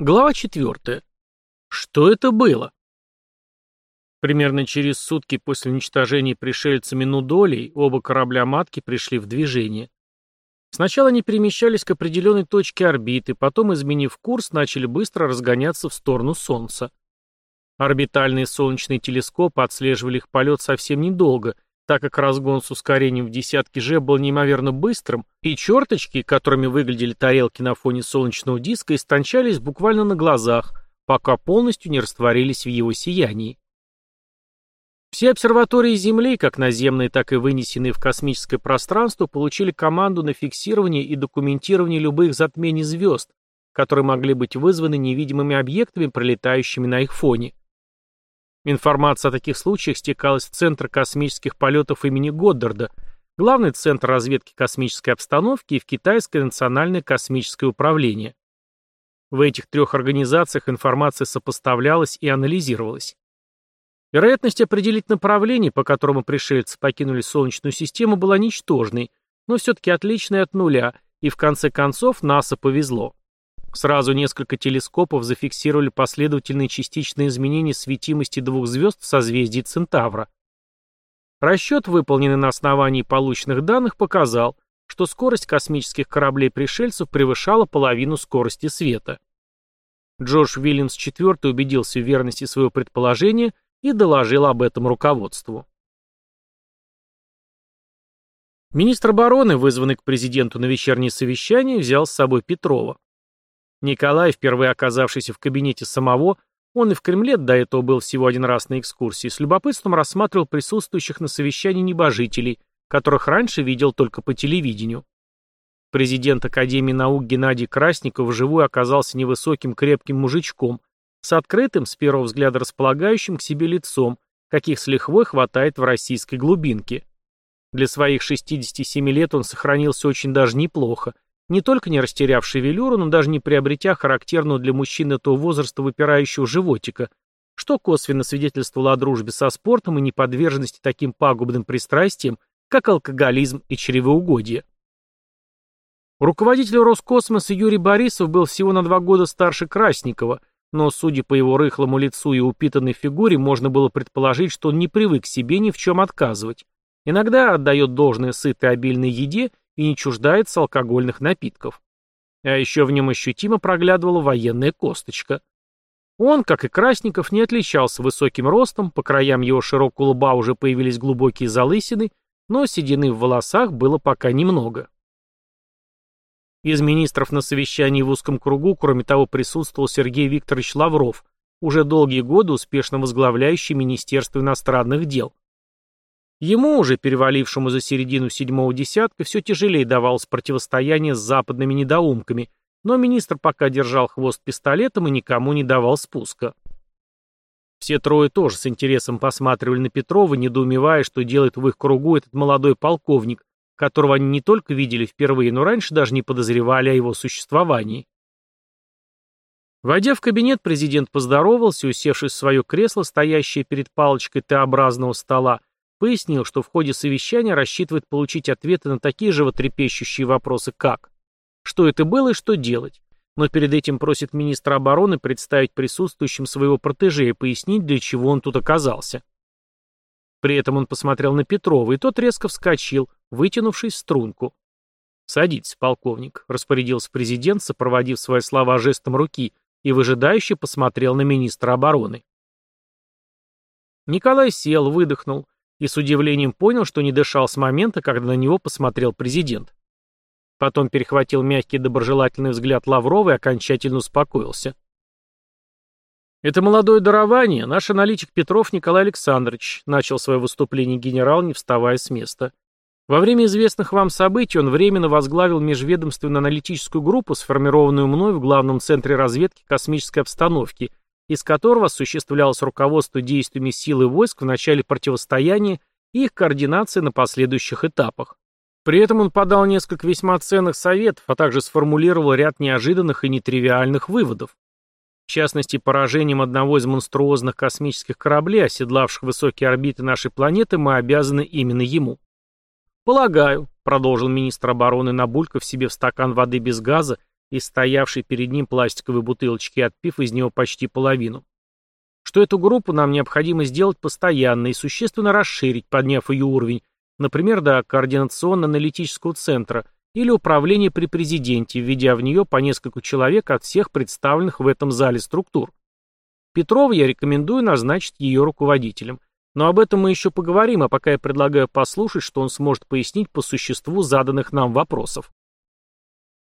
Глава 4. Что это было? Примерно через сутки после уничтожения пришельцами Нудолей оба корабля-матки пришли в движение. Сначала они перемещались к определенной точке орбиты, потом, изменив курс, начали быстро разгоняться в сторону Солнца. Орбитальные солнечные телескопы отслеживали их полет совсем недолго, так как разгон с ускорением в десятки же был неимоверно быстрым, и черточки, которыми выглядели тарелки на фоне солнечного диска, истончались буквально на глазах, пока полностью не растворились в его сиянии. Все обсерватории Земли, как наземные, так и вынесенные в космическое пространство, получили команду на фиксирование и документирование любых затмений звезд, которые могли быть вызваны невидимыми объектами, пролетающими на их фоне. Информация о таких случаях стекалась в Центр космических полетов имени Годдарда, главный центр разведки космической обстановки и в Китайское национальное космическое управление. В этих трех организациях информация сопоставлялась и анализировалась. Вероятность определить направление, по которому пришельцы покинули Солнечную систему, была ничтожной, но все-таки отличной от нуля, и в конце концов НАСА повезло. Сразу несколько телескопов зафиксировали последовательные частичные изменения светимости двух звезд в созвездии Центавра. Расчет, выполненный на основании полученных данных, показал, что скорость космических кораблей-пришельцев превышала половину скорости света. Джош Вильямс IV убедился в верности своего предположения и доложил об этом руководству. Министр обороны, вызванный к президенту на вечернее совещание, взял с собой Петрова. Николай, впервые оказавшийся в кабинете самого, он и в Кремле до этого был всего один раз на экскурсии, с любопытством рассматривал присутствующих на совещании небожителей, которых раньше видел только по телевидению. Президент Академии наук Геннадий Красников вживую оказался невысоким крепким мужичком, с открытым, с первого взгляда располагающим к себе лицом, каких с лихвой хватает в российской глубинке. Для своих 67 лет он сохранился очень даже неплохо, не только не растеряв шевелюру, но даже не приобретя характерного для мужчины этого возраста выпирающего животика, что косвенно свидетельствовало о дружбе со спортом и неподверженности таким пагубным пристрастиям, как алкоголизм и чревоугодие. Руководитель Роскосмоса Юрий Борисов был всего на два года старше Красникова, но, судя по его рыхлому лицу и упитанной фигуре, можно было предположить, что он не привык себе ни в чем отказывать. Иногда отдает должное сытой обильной еде и не чуждается алкогольных напитков. А еще в нем ощутимо проглядывала военная косточка. Он, как и Красников, не отличался высоким ростом, по краям его широкого лба уже появились глубокие залысины, но седины в волосах было пока немного. Из министров на совещании в узком кругу, кроме того, присутствовал Сергей Викторович Лавров, уже долгие годы успешно возглавляющий Министерство иностранных дел. Ему, уже перевалившему за середину седьмого десятка, все тяжелее давалось противостояние с западными недоумками, но министр пока держал хвост пистолетом и никому не давал спуска. Все трое тоже с интересом посматривали на Петрова, недоумевая, что делает в их кругу этот молодой полковник, которого они не только видели впервые, но раньше даже не подозревали о его существовании. Войдя в кабинет, президент поздоровался, усевшись в свое кресло, стоящее перед палочкой Т-образного стола, Пояснил, что в ходе совещания рассчитывает получить ответы на такие животрепещущие вопросы, как «Что это было и что делать?», но перед этим просит министра обороны представить присутствующим своего протеже и пояснить, для чего он тут оказался. При этом он посмотрел на Петрова, и тот резко вскочил, вытянувшись в струнку. «Садитесь, полковник», — распорядился президент, сопроводив свои слова жестом руки, и выжидающе посмотрел на министра обороны. Николай сел, выдохнул, и с удивлением понял, что не дышал с момента, когда на него посмотрел президент. Потом перехватил мягкий доброжелательный взгляд Лаврова и окончательно успокоился. «Это молодое дарование, наш аналитик Петров Николай Александрович», начал свое выступление генерал, не вставая с места. Во время известных вам событий он временно возглавил межведомственную аналитическую группу, сформированную мной в Главном центре разведки космической обстановки – из которого осуществлялось руководство действиями сил и войск в начале противостояния и их координация на последующих этапах. При этом он подал несколько весьма ценных советов, а также сформулировал ряд неожиданных и нетривиальных выводов. В частности, поражением одного из монструозных космических кораблей, оседлавших высокие орбиты нашей планеты, мы обязаны именно ему. «Полагаю», — продолжил министр обороны Набульков себе в стакан воды без газа из стоявшей перед ним пластиковой бутылочки, отпив из него почти половину. Что эту группу нам необходимо сделать постоянно и существенно расширить, подняв ее уровень, например, до координационно-аналитического центра или управления при президенте, введя в нее по несколько человек от всех представленных в этом зале структур. Петрова я рекомендую назначить ее руководителем. Но об этом мы еще поговорим, а пока я предлагаю послушать, что он сможет пояснить по существу заданных нам вопросов.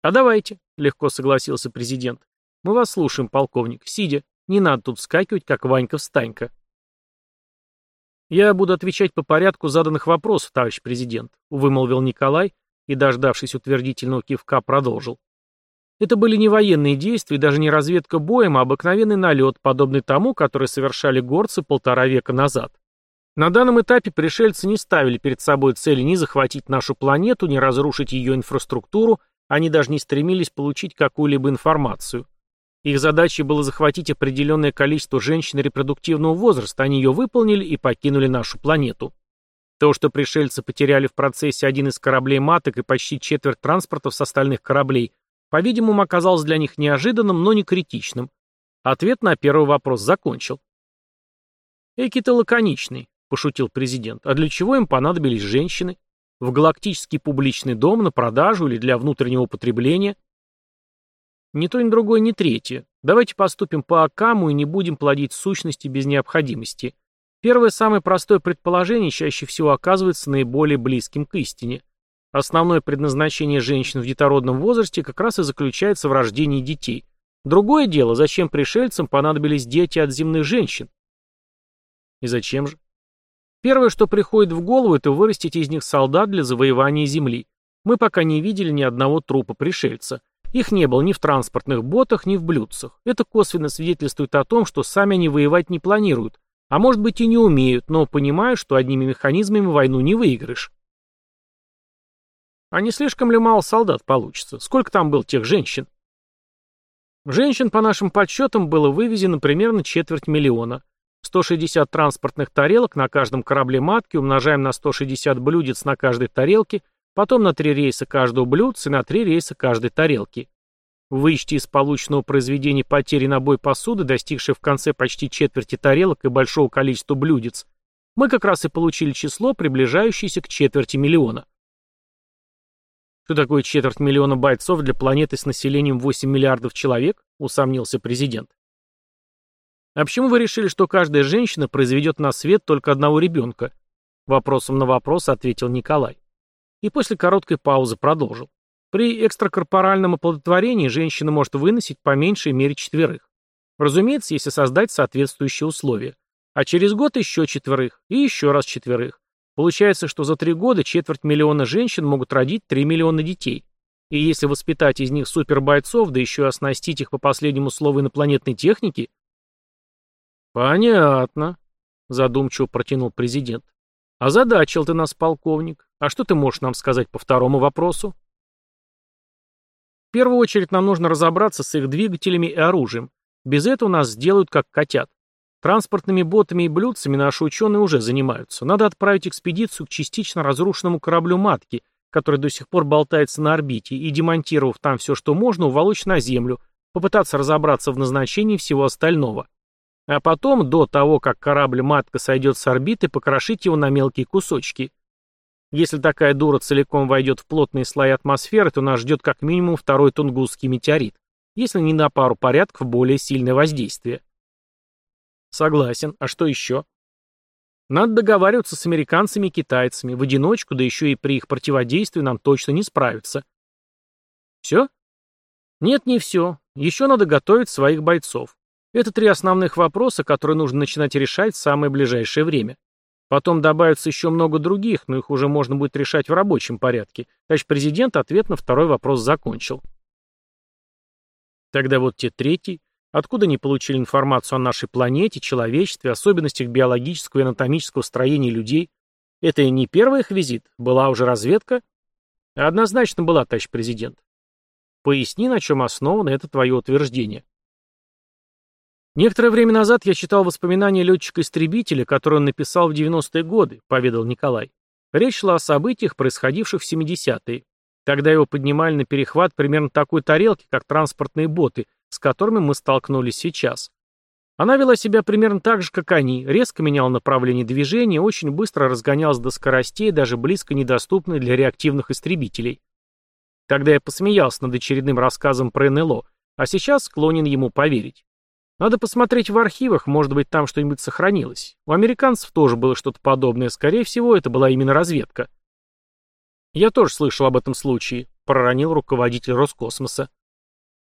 «А давайте», — легко согласился президент. «Мы вас слушаем, полковник, сидя. Не надо тут вскакивать, как Ванька-встанька». «Я буду отвечать по порядку заданных вопросов, товарищ президент», — вымолвил Николай и, дождавшись утвердительного кивка, продолжил. Это были не военные действия, даже не разведка боем, а обыкновенный налет, подобный тому, который совершали горцы полтора века назад. На данном этапе пришельцы не ставили перед собой цели ни захватить нашу планету, ни разрушить ее инфраструктуру, они даже не стремились получить какую-либо информацию. Их задачей было захватить определенное количество женщин репродуктивного возраста, они ее выполнили и покинули нашу планету. То, что пришельцы потеряли в процессе один из кораблей маток и почти четверть транспортов с остальных кораблей, по-видимому, оказалось для них неожиданным, но не критичным. Ответ на первый вопрос закончил. «Эки-то лаконичный», — пошутил президент. «А для чего им понадобились женщины? В галактический публичный дом, на продажу или для внутреннего употребления?» Ни то, ни другое, ни третье. Давайте поступим по Акаму и не будем плодить сущности без необходимости. Первое самое простое предположение чаще всего оказывается наиболее близким к истине. Основное предназначение женщин в детородном возрасте как раз и заключается в рождении детей. Другое дело, зачем пришельцам понадобились дети от земных женщин? И зачем же? Первое, что приходит в голову, это вырастить из них солдат для завоевания земли. Мы пока не видели ни одного трупа пришельца. Их не было ни в транспортных ботах, ни в блюдцах. Это косвенно свидетельствует о том, что сами они воевать не планируют, а может быть и не умеют, но понимают, что одними механизмами войну не выиграешь. А не слишком ли мало солдат получится? Сколько там было тех женщин? Женщин, по нашим подсчетам, было вывезено примерно четверть миллиона. 160 транспортных тарелок на каждом корабле матки умножаем на 160 блюдец на каждой тарелке – потом на три рейса каждого блюдца и на три рейса каждой тарелки. Вычти из полученного произведения потери на бой посуды, достигшей в конце почти четверти тарелок и большого количества блюдец, мы как раз и получили число, приближающееся к четверти миллиона. Что такое четверть миллиона бойцов для планеты с населением 8 миллиардов человек? Усомнился президент. А почему вы решили, что каждая женщина произведет на свет только одного ребенка? Вопросом на вопрос ответил Николай и после короткой паузы продолжил. При экстракорпоральном оплодотворении женщина может выносить по меньшей мере четверых. Разумеется, если создать соответствующие условия. А через год еще четверых, и еще раз четверых. Получается, что за три года четверть миллиона женщин могут родить 3 миллиона детей. И если воспитать из них супербойцов, да еще и оснастить их по последнему слову инопланетной техники... Понятно, задумчиво протянул президент. Озадачил ты нас, полковник. А что ты можешь нам сказать по второму вопросу? В первую очередь нам нужно разобраться с их двигателями и оружием. Без этого нас сделают как котят. Транспортными ботами и блюдцами наши ученые уже занимаются. Надо отправить экспедицию к частично разрушенному кораблю «Матки», который до сих пор болтается на орбите, и, демонтировав там все, что можно, уволочь на Землю, попытаться разобраться в назначении всего остального. А потом, до того, как корабль-матка сойдет с орбиты, покрошить его на мелкие кусочки. Если такая дура целиком войдет в плотные слои атмосферы, то нас ждет как минимум второй тунгусский метеорит, если не на пару порядков более сильное воздействие. Согласен. А что еще? Надо договариваться с американцами и китайцами. В одиночку, да еще и при их противодействии нам точно не справиться. Все? Нет, не все. Еще надо готовить своих бойцов. Это три основных вопроса, которые нужно начинать решать в самое ближайшее время. Потом добавится еще много других, но их уже можно будет решать в рабочем порядке. Товарищ президент ответ на второй вопрос закончил. Тогда вот те третий. Откуда они получили информацию о нашей планете, человечестве, особенностях биологического и анатомического строения людей? Это не первый их визит? Была уже разведка? Однозначно была, товарищ президент. Поясни, на чем основано это твое утверждение. «Некоторое время назад я читал воспоминания летчика-истребителя, которые он написал в 90-е годы», — поведал Николай. Речь шла о событиях, происходивших в 70-е. Тогда его поднимали на перехват примерно такой тарелки, как транспортные боты, с которыми мы столкнулись сейчас. Она вела себя примерно так же, как они, резко меняла направление движения, очень быстро разгонялась до скоростей, даже близко недоступной для реактивных истребителей. Тогда я посмеялся над очередным рассказом про НЛО, а сейчас склонен ему поверить. Надо посмотреть в архивах, может быть, там что-нибудь сохранилось. У американцев тоже было что-то подобное, скорее всего, это была именно разведка. Я тоже слышал об этом случае, проронил руководитель Роскосмоса.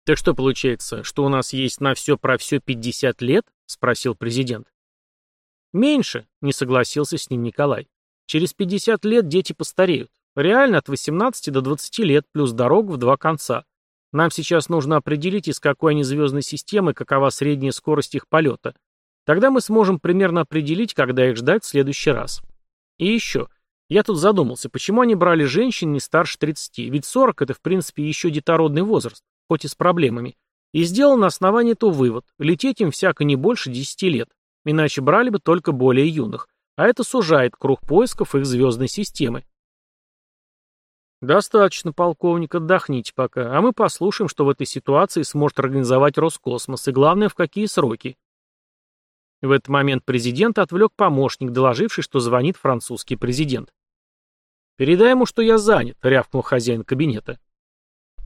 Так что получается, что у нас есть на все про все 50 лет? Спросил президент. Меньше, не согласился с ним Николай. Через 50 лет дети постареют. Реально от 18 до 20 лет, плюс дорога в два конца. Нам сейчас нужно определить, из какой они звездной системы, какова средняя скорость их полета. Тогда мы сможем примерно определить, когда их ждать в следующий раз. И еще. Я тут задумался, почему они брали женщин не старше 30, ведь 40 это в принципе еще детородный возраст, хоть и с проблемами. И сделал на основании этого вывод, лететь им всяко не больше 10 лет, иначе брали бы только более юных, а это сужает круг поисков их звездной системы. «Достаточно, полковник, отдохните пока, а мы послушаем, что в этой ситуации сможет организовать Роскосмос, и главное, в какие сроки». В этот момент президент отвлек помощник, доложивший, что звонит французский президент. «Передай ему, что я занят», — рявкнул хозяин кабинета.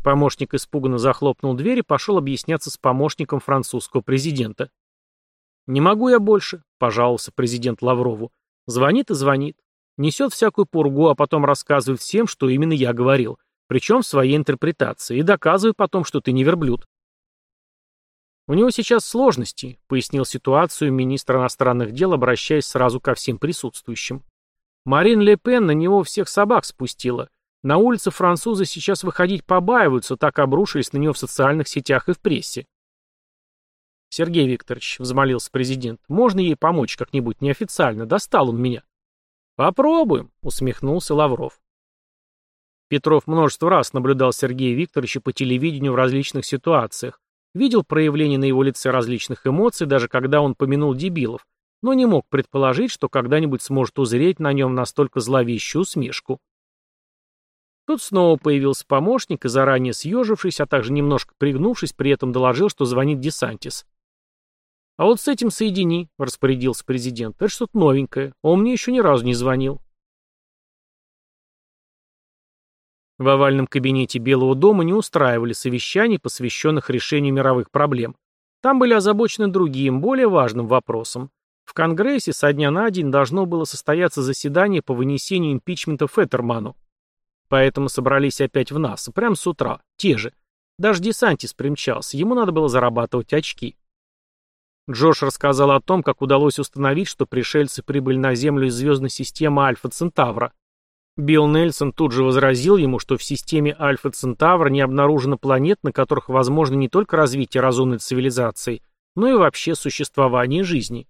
Помощник испуганно захлопнул дверь и пошел объясняться с помощником французского президента. «Не могу я больше», — пожаловался президент Лаврову. «Звонит и звонит. Несет всякую пургу, а потом рассказывает всем, что именно я говорил, причем в своей интерпретации, и доказывает потом, что ты не верблюд. «У него сейчас сложности», — пояснил ситуацию министр иностранных дел, обращаясь сразу ко всем присутствующим. «Марин Ле Пен на него всех собак спустила. На улице французы сейчас выходить побаиваются, так обрушились на него в социальных сетях и в прессе». «Сергей Викторович», — взмолился президент, — «можно ей помочь как-нибудь неофициально? Достал он меня». «Попробуем», — усмехнулся Лавров. Петров множество раз наблюдал Сергея Викторовича по телевидению в различных ситуациях, видел проявления на его лице различных эмоций, даже когда он помянул дебилов, но не мог предположить, что когда-нибудь сможет узреть на нем настолько зловещую усмешку. Тут снова появился помощник и, заранее съежившись, а также немножко пригнувшись, при этом доложил, что звонит Десантис. «А вот с этим соедини», — распорядился президент. «Это что-то новенькое. Он мне еще ни разу не звонил». В овальном кабинете Белого дома не устраивали совещаний, посвященных решению мировых проблем. Там были озабочены другим, более важным вопросом. В Конгрессе со дня на день должно было состояться заседание по вынесению импичмента Феттерману. Поэтому собрались опять в НАСА, прямо с утра, те же. Даже Десантис примчался, ему надо было зарабатывать очки. Джош рассказал о том, как удалось установить, что пришельцы прибыли на Землю из звездной системы Альфа Центавра. Билл Нельсон тут же возразил ему, что в системе Альфа Центавра не обнаружено планет, на которых возможно не только развитие разумной цивилизации, но и вообще существование жизни.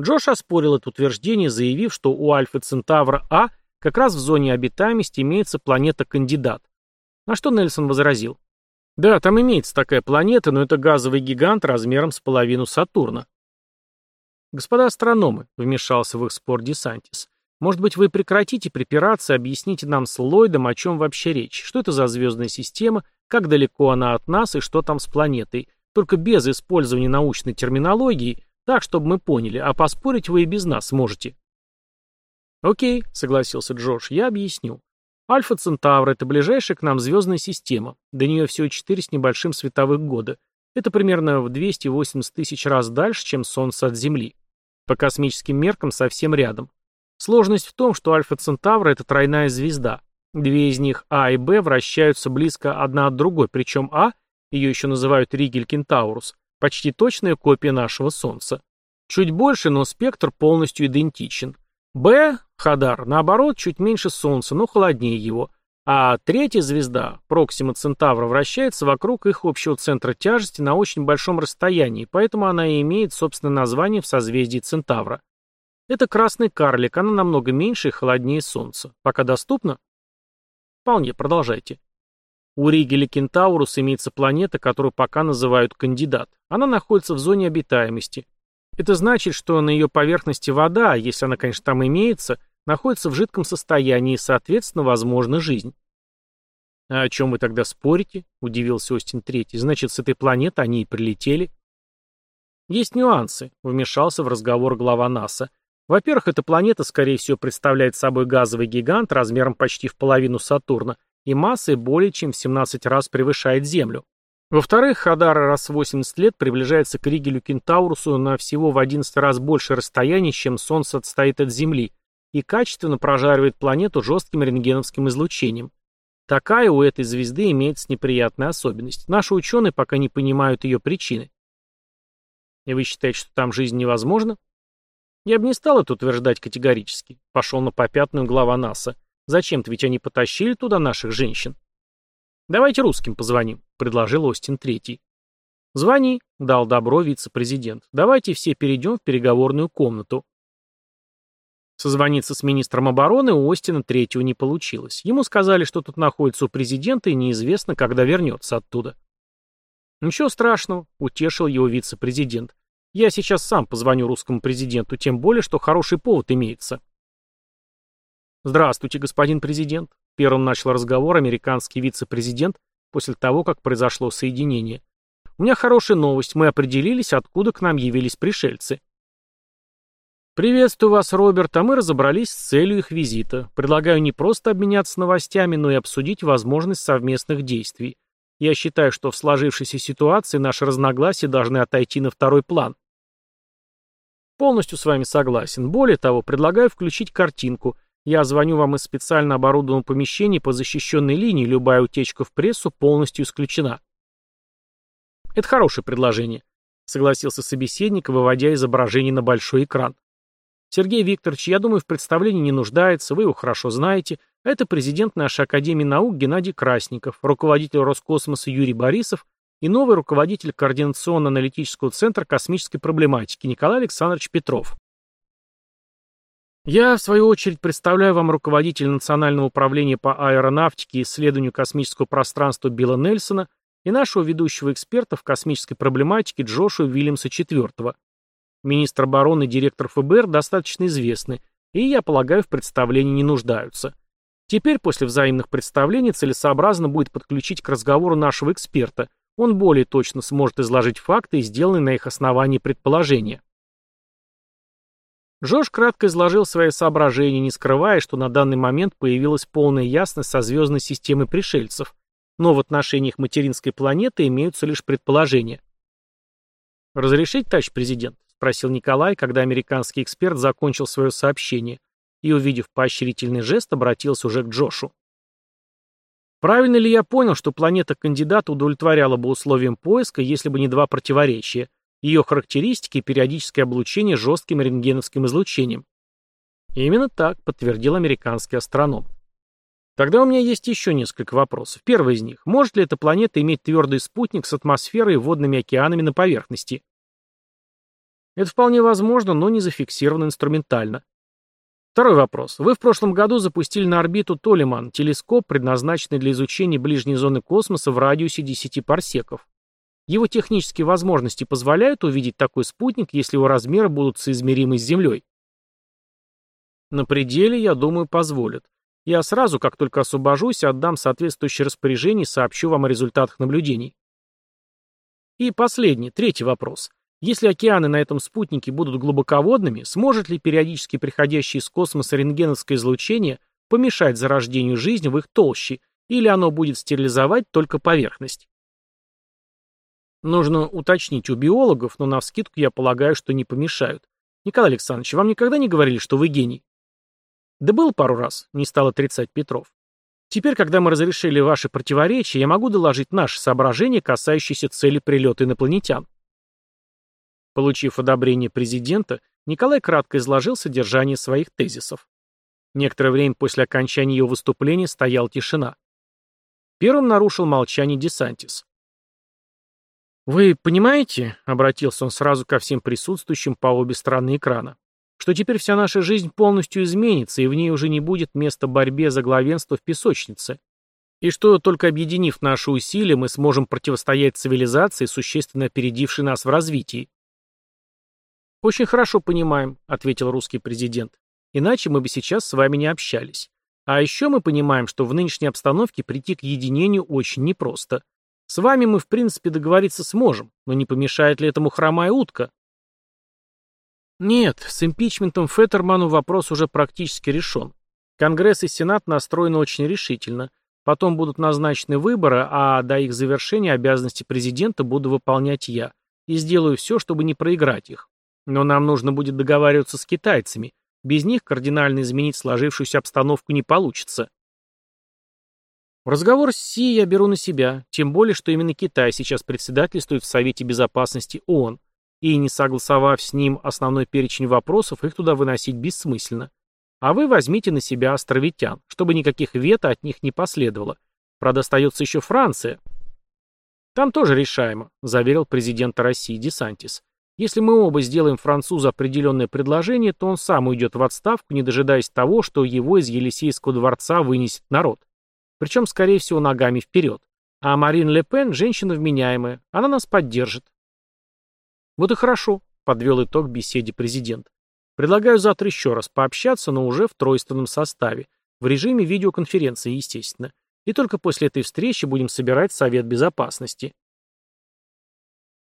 Джош оспорил это утверждение, заявив, что у Альфа Центавра А как раз в зоне обитаемости имеется планета-кандидат. На что Нельсон возразил. Да, там имеется такая планета, но это газовый гигант размером с половину Сатурна. Господа астрономы, вмешался в их спор Десантис, может быть, вы прекратите припираться и объясните нам с Ллойдом, о чем вообще речь, что это за звездная система, как далеко она от нас и что там с планетой, только без использования научной терминологии, так, чтобы мы поняли, а поспорить вы и без нас можете. Окей, согласился Джош, я объясню. Альфа Центавр — это ближайшая к нам звездная система. До нее всего 4 с небольшим световых года. Это примерно в 280 тысяч раз дальше, чем Солнце от Земли. По космическим меркам совсем рядом. Сложность в том, что Альфа Центавра — это тройная звезда. Две из них, А и Б, вращаются близко одна от другой, причем А, ее еще называют Ригель Кентаурус, почти точная копия нашего Солнца. Чуть больше, но спектр полностью идентичен. Б, Хадар, наоборот, чуть меньше Солнца, но холоднее его. А третья звезда, Проксима Центавра, вращается вокруг их общего центра тяжести на очень большом расстоянии, поэтому она и имеет собственное название в созвездии Центавра. Это красный карлик, она намного меньше и холоднее Солнца. Пока доступно? Вполне, продолжайте. У Ригеля Кентаурус имеется планета, которую пока называют кандидат. Она находится в зоне обитаемости. Это значит, что на ее поверхности вода, если она, конечно, там имеется, находится в жидком состоянии и, соответственно, возможна жизнь. «А о чем вы тогда спорите?» — удивился Остин Третий. «Значит, с этой планеты они и прилетели?» «Есть нюансы», — вмешался в разговор глава НАСА. «Во-первых, эта планета, скорее всего, представляет собой газовый гигант размером почти в половину Сатурна и массой более чем в 17 раз превышает Землю. Во-вторых, Хадара раз в 80 лет приближается к Ригелю Кентаурусу на всего в 11 раз больше расстояние, чем Солнце отстоит от Земли, и качественно прожаривает планету жестким рентгеновским излучением. Такая у этой звезды имеется неприятная особенность. Наши ученые пока не понимают ее причины. И вы считаете, что там жизнь невозможна? Я бы не стал это утверждать категорически. Пошел на попятную глава НАСА. Зачем-то ведь они потащили туда наших женщин. Давайте русским позвоним, предложил Остин Третий. Звони, дал добро вице-президент. Давайте все перейдем в переговорную комнату. Созвониться с министром обороны у Остина Третьего не получилось. Ему сказали, что тут находится у президента и неизвестно, когда вернется оттуда. «Ничего страшного», — утешил его вице-президент. «Я сейчас сам позвоню русскому президенту, тем более, что хороший повод имеется». «Здравствуйте, господин президент», — первым начал разговор американский вице-президент после того, как произошло соединение. «У меня хорошая новость. Мы определились, откуда к нам явились пришельцы». «Приветствую вас, Роберт, а мы разобрались с целью их визита. Предлагаю не просто обменяться новостями, но и обсудить возможность совместных действий. Я считаю, что в сложившейся ситуации наши разногласия должны отойти на второй план». Полностью с вами согласен. Более того, предлагаю включить картинку. Я звоню вам из специально оборудованного помещения по защищенной линии, любая утечка в прессу полностью исключена. Это хорошее предложение, согласился собеседник, выводя изображение на большой экран. Сергей Викторович, я думаю, в представлении не нуждается, вы его хорошо знаете. Это президент нашей Академии наук Геннадий Красников, руководитель Роскосмоса Юрий Борисов и новый руководитель Координационно-аналитического центра космической проблематики Николай Александрович Петров. Я, в свою очередь, представляю вам руководителя Национального управления по аэронавтике и исследованию космического пространства Билла Нельсона и нашего ведущего эксперта в космической проблематике Джошуа Уильямса IV. Министр обороны и директор ФБР достаточно известны, и, я полагаю, в представлении не нуждаются. Теперь, после взаимных представлений, целесообразно будет подключить к разговору нашего эксперта. Он более точно сможет изложить факты и сделанные на их основании предположения. Джош кратко изложил свои соображения, не скрывая, что на данный момент появилась полная ясность со звездной системой пришельцев, но в отношениях материнской планеты имеются лишь предположения. «Разрешить, товарищ президент?» Спросил Николай, когда американский эксперт закончил свое сообщение и, увидев поощрительный жест, обратился уже к Джошу. Правильно ли я понял, что планета кандидата удовлетворяла бы условиям поиска, если бы не два противоречия, ее характеристики и периодическое облучение жестким рентгеновским излучением? Именно так, подтвердил американский астроном. Тогда у меня есть еще несколько вопросов. Первый из них. Может ли эта планета иметь твердый спутник с атмосферой и водными океанами на поверхности? Это вполне возможно, но не зафиксировано инструментально. Второй вопрос. Вы в прошлом году запустили на орбиту Толеман, телескоп, предназначенный для изучения ближней зоны космоса в радиусе 10 парсеков. Его технические возможности позволяют увидеть такой спутник, если его размеры будут соизмеримы с Землей? На пределе, я думаю, позволят. Я сразу, как только освобожусь, отдам соответствующее распоряжение и сообщу вам о результатах наблюдений. И последний, третий вопрос. Если океаны на этом спутнике будут глубоководными, сможет ли периодически приходящее из космоса рентгеновское излучение помешать зарождению жизни в их толще, или оно будет стерилизовать только поверхность? Нужно уточнить у биологов, но навскидку я полагаю, что не помешают. Николай Александрович, вам никогда не говорили, что вы гений? Да был пару раз, не стал отрицать Петров. Теперь, когда мы разрешили ваши противоречия, я могу доложить наши соображения, касающиеся цели прилета инопланетян. Получив одобрение президента, Николай кратко изложил содержание своих тезисов. Некоторое время после окончания его выступления стояла тишина. Первым нарушил молчание Десантис. «Вы понимаете, — обратился он сразу ко всем присутствующим по обе стороны экрана, — что теперь вся наша жизнь полностью изменится, и в ней уже не будет места борьбе за главенство в песочнице, и что только объединив наши усилия, мы сможем противостоять цивилизации, существенно опередившей нас в развитии. «Очень хорошо понимаем», — ответил русский президент. «Иначе мы бы сейчас с вами не общались. А еще мы понимаем, что в нынешней обстановке прийти к единению очень непросто. С вами мы, в принципе, договориться сможем, но не помешает ли этому хромая утка? Нет, с импичментом Феттерману вопрос уже практически решен. Конгресс и Сенат настроены очень решительно. Потом будут назначены выборы, а до их завершения обязанности президента буду выполнять я. И сделаю все, чтобы не проиграть их. Но нам нужно будет договариваться с китайцами. Без них кардинально изменить сложившуюся обстановку не получится. Разговор с Си я беру на себя, тем более, что именно Китай сейчас председательствует в Совете Безопасности ООН, и не согласовав с ним основной перечень вопросов, их туда выносить бессмысленно. А вы возьмите на себя островитян, чтобы никаких вето от них не последовало. Правда, остается еще Франция. Там тоже решаемо, заверил президент России Десантис. Если мы оба сделаем французу определенное предложение, то он сам уйдет в отставку, не дожидаясь того, что его из Елисейского дворца вынесет народ. Причем, скорее всего, ногами вперед. А Марин Ле Пен – женщина вменяемая, она нас поддержит. Вот и хорошо, подвел итог беседе президент. Предлагаю завтра еще раз пообщаться, но уже в тройственном составе, в режиме видеоконференции, естественно. И только после этой встречи будем собирать Совет Безопасности.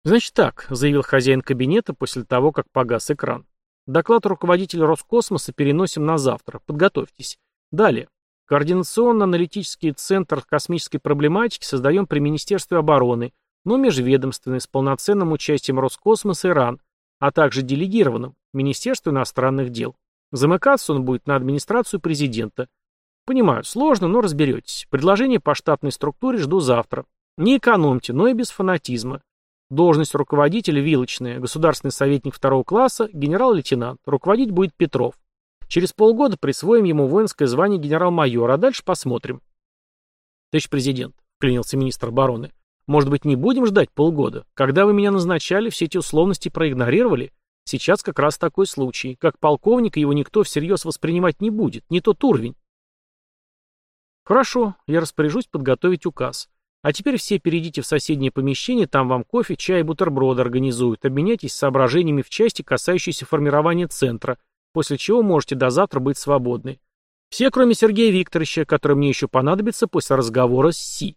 «Значит так», — заявил хозяин кабинета после того, как погас экран. «Доклад руководителя Роскосмоса переносим на завтра. Подготовьтесь. Далее. Координационно-аналитический центр космической проблематики создаем при Министерстве обороны, но межведомственный, с полноценным участием Роскосмоса и РАН, а также делегированным, Министерство иностранных дел. Замыкаться он будет на администрацию президента. Понимаю, сложно, но разберетесь. Предложение по штатной структуре жду завтра. Не экономьте, но и без фанатизма. Должность руководителя вилочная, государственный советник второго класса, генерал-лейтенант. Руководить будет Петров. Через полгода присвоим ему воинское звание генерал-майора, а дальше посмотрим. Товарищ президент, клянился министр обороны, может быть, не будем ждать полгода? Когда вы меня назначали, все эти условности проигнорировали? Сейчас как раз такой случай. Как полковника его никто всерьез воспринимать не будет, не тот уровень. Хорошо, я распоряжусь подготовить указ. А теперь все перейдите в соседнее помещение, там вам кофе, чай и бутерброды организуют. Обменяйтесь соображениями в части, касающейся формирования центра, после чего можете до завтра быть свободны. Все, кроме Сергея Викторовича, который мне еще понадобится после разговора с Си.